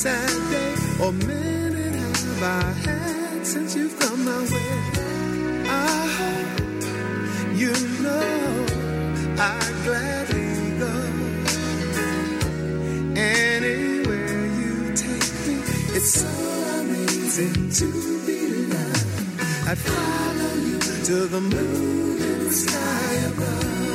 sad day or minute have I had since you've come my way? I hope you know I'd gladly go anywhere you take me. It's so amazing to be loved. I'd follow you to the moon and the sky above.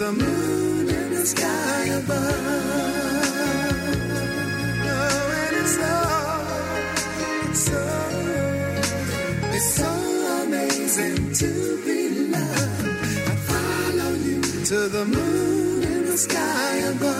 the moon in the sky above. Oh, and it's all, it's all, it's so amazing to be loved. I follow you to the moon in the sky above.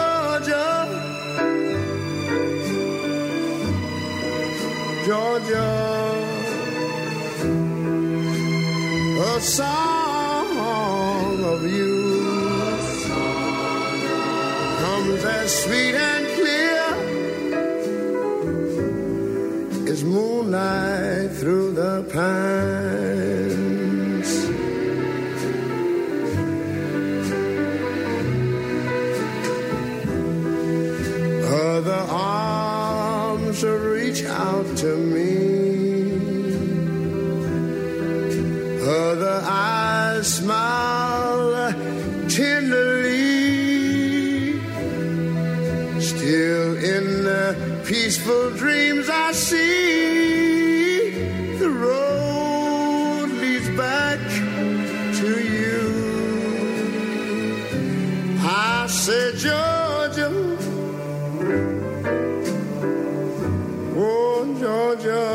Georgia, a song of you. Comes as sweet I said, Georgia, oh Georgia,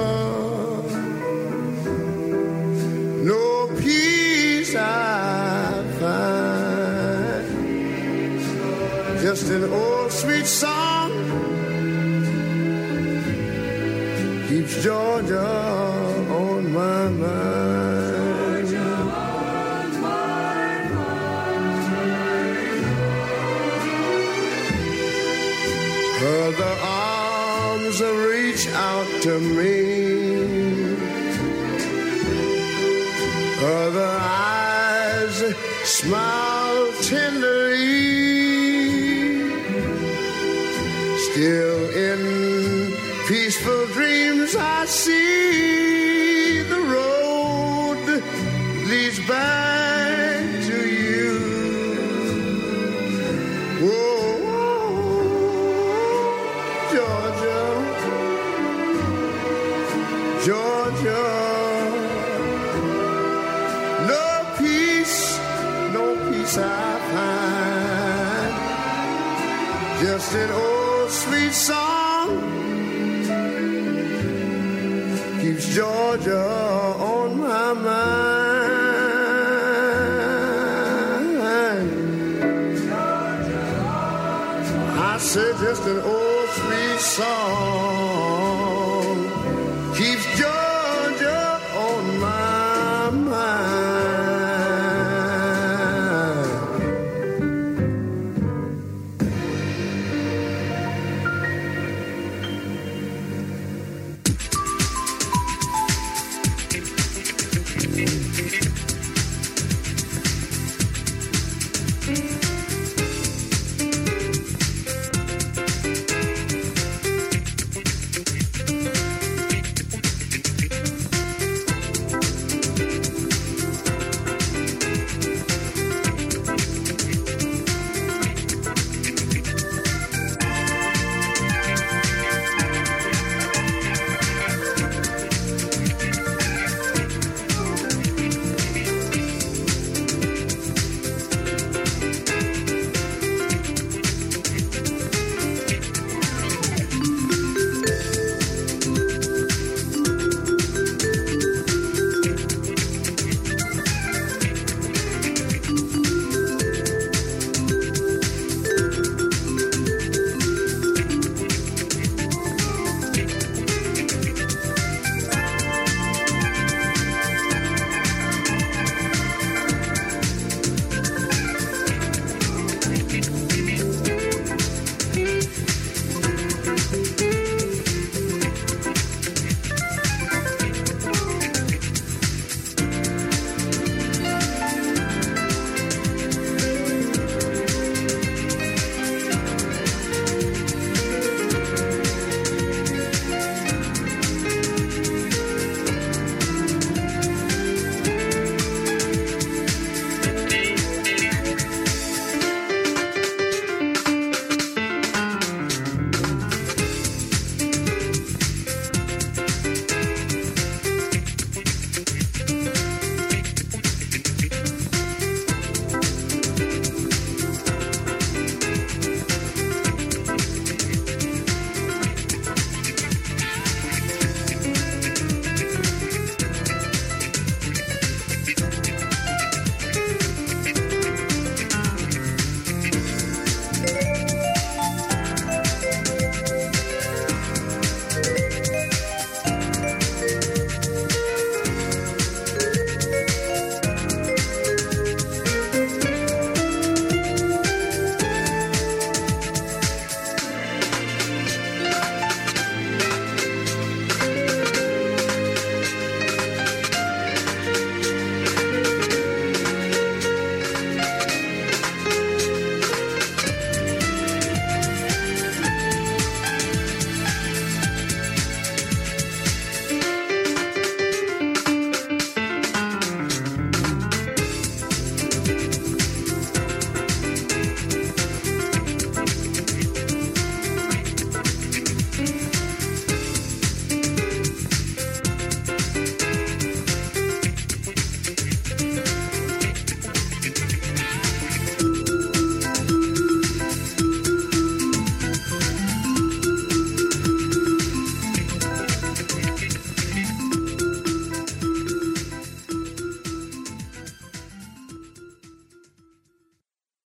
no peace I find, just an old sweet song keeps Georgia